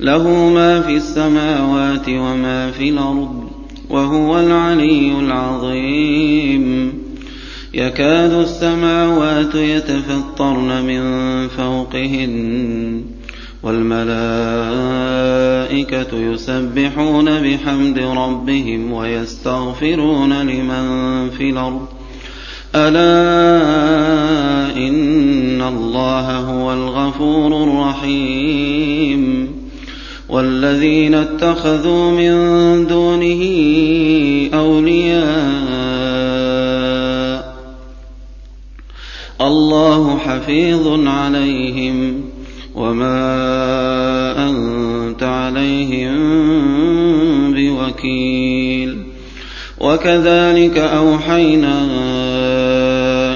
له ما في السماوات وما في الأرض وهو العلي العظيم. يكاد السماوات يتفطرن من فوقهن والملائكة يسبحون بحمد ربهم ويستغفرون لمن في الأرض. ألا إن الله هو الغفور الرحيم. والذين اتخذوا من دونه أولياء. الله حفيظ عليهم. وما أنت عليهم بوكيل. وكذلك أوحينا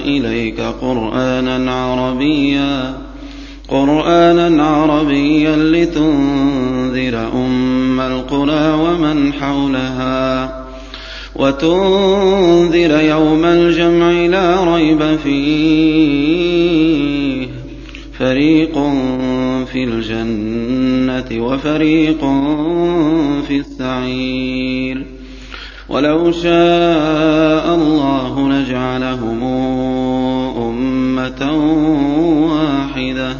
إليك قرآنا عربيا. قرآنا عربيا لتنذر أم القرى ومن حولها وتنذر يوم الجمع لا ريب فيه. فريق في الجنة وفريق في السعير. ولو شاء الله لجعلهم أمة واحدة.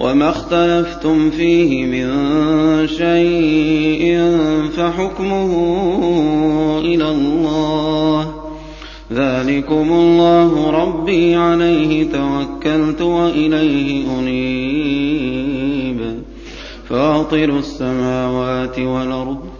وما اختلفتم فيه من شيء فحكمه إلى الله. ذلكم الله ربي عليه توكلت وإليه أنيب. فاطر السماوات والأرض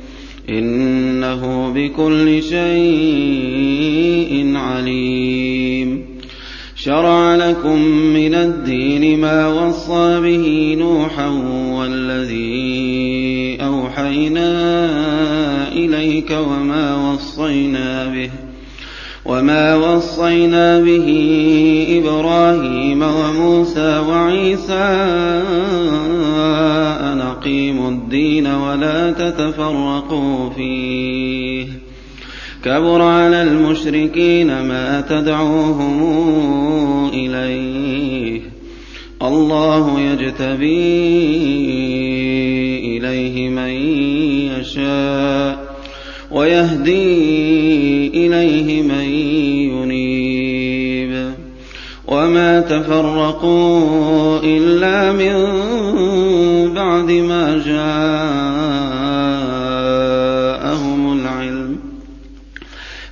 إنه بكل شيء عليم. شرع لكم من الدين ما وصى به نوحا والذي أوحينا إليك وما وصينا به وما وصينا به إبراهيم وموسى وعيسى ولا تتفرقوا فيه. كبر على المشركين ما تدعوهم إليه. الله يجتبي إليه من يشاء ويهدي إليه من ينيب. وما تفرقوا إلا من بعد ما جاءهم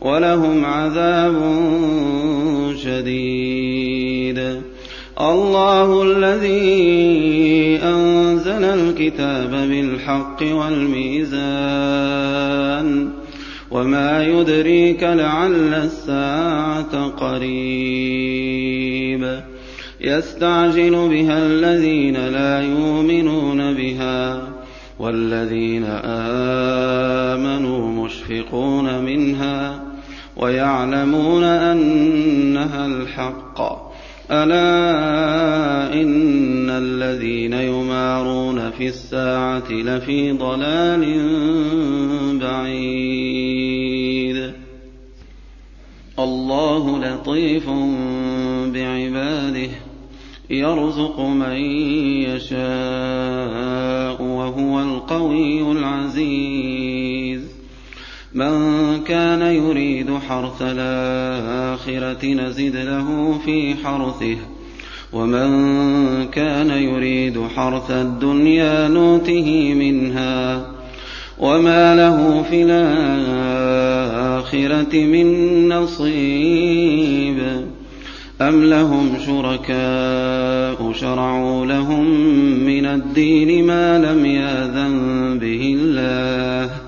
ولهم عذاب شديد. الله الذي أنزل الكتاب بالحق والميزان وما يدريك لعل الساعة قريب. يستعجل بها الذين لا يؤمنون بها والذين آمنوا مشفقون منها ويعلمون أنها الحق. ألا إن الذين يمارون في الساعة لفي ضلال بعيد. الله لطيف بعباده يرزق من يشاء وهو القوي العزيز. من كان يريد حرث الآخرة نزد له في حرثه ومن كان يريد حرث الدنيا نوته منها وما له في الآخرة من نصيب. أم لهم شركاء شرعوا لهم من الدين ما لم يأذن به الله؟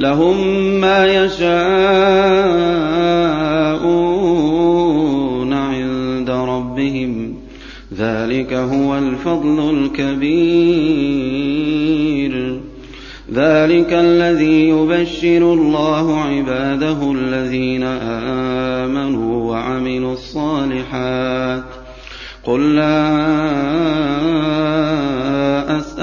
لهم ما يشاءون عند ربهم. ذلك هو الفضل الكبير. ذلك الذي يبشر الله عباده الذين آمنوا وعملوا الصالحات. قل لا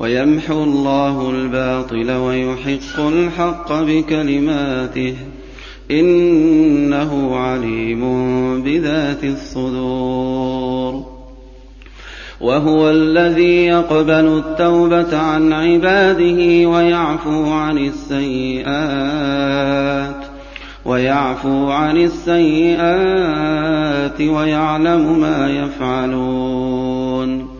ويمحو الله الباطل ويحق الحق بكلماته. إنه عليم بذات الصدور. وهو الذي يقبل التوبة عن عباده ويعفو عن السيئات ويعفو عن السيئات ويعلم ما يفعلون.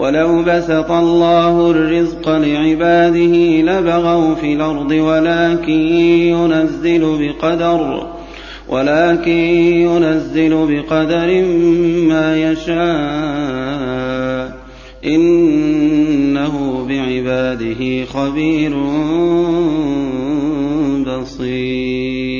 ولو بسط الله الرزق لعباده لبغوا في الأرض ولكن ينزل بقدر ولكن ينزل بقدر ما يشاء إنه بعباده خبير بصير.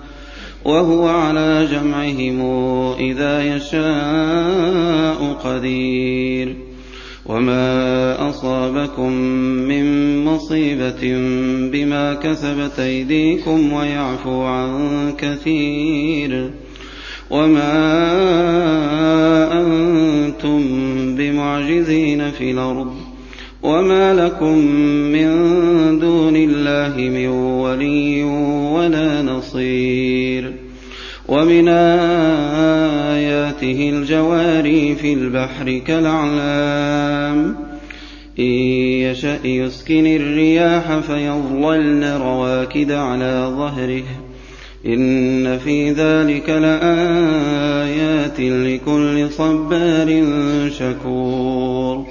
وهو على جمعهم إذا يشاء قدير. وما أصابكم من مصيبة بما كسبت أيديكم ويعفو عن كثير. وما أنتم بمعجزين في الأرض. وما لكم من دون الله من ولي ولا نصير. ومن آياته الجواري في البحر كالأعلام. إن يشأ يسكن الرياح فيظللن رواكد على ظهره. إن في ذلك لآيات لكل صبار شكور.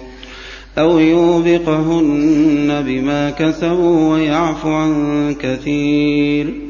أو يوبقهن بما كسبوا ويعفو عن كثير.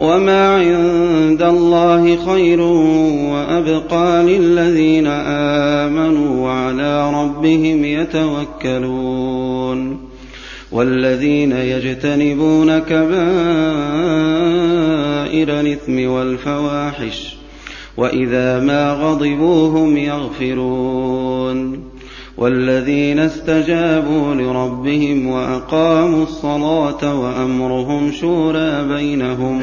وما عند الله خير وأبقى للذين آمنوا وعلى ربهم يتوكلون والذين يجتنبون كبائر الإثم والفواحش وإذا ما غضبوا هم يغفرون والذين استجابوا لربهم وأقاموا الصلاة وأمرهم شورى بينهم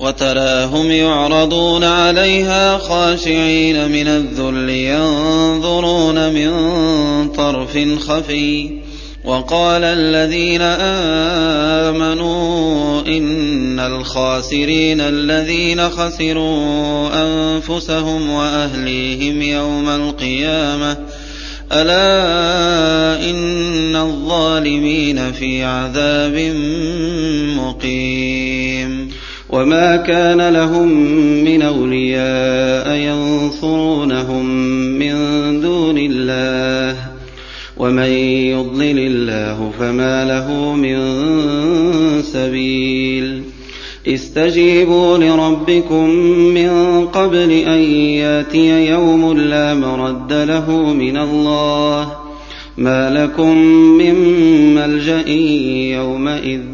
وتراهم يعرضون عليها خاشعين من الذل ينظرون من طرف خفي. وقال الذين آمنوا إن الخاسرين الذين خسروا أنفسهم وأهليهم يوم القيامة. ألا إن الظالمين في عذاب مقيم. وما كان لهم من أولياء ينصرونهم من دون الله ومن يضلل الله فما له من سبيل استجيبوا لربكم من قبل ان ياتي يوم لا مرد له من الله ما لكم من ملجا يومئذ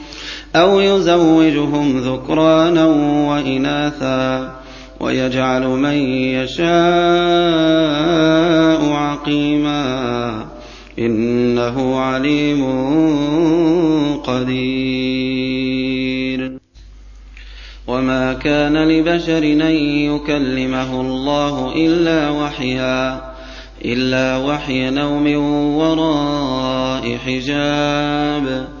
أو يزوجهم ذكرانا وإناثا ويجعل من يشاء عقيما إنه عليم قدير. وما كان لبشر أن يكلمه الله إلا وحيا إلا وحي نوم وراء حجاب.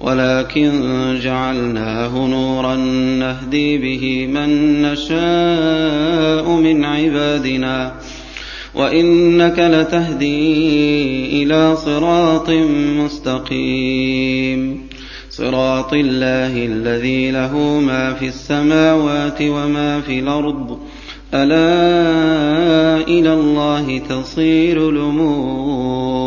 ولكن جعلناه نورا نهدي به من نشاء من عبادنا وإنك لتهدي إلى صراط مستقيم. صراط الله الذي له ما في السماوات وما في الأرض. ألا إلى الله تصير الأمور.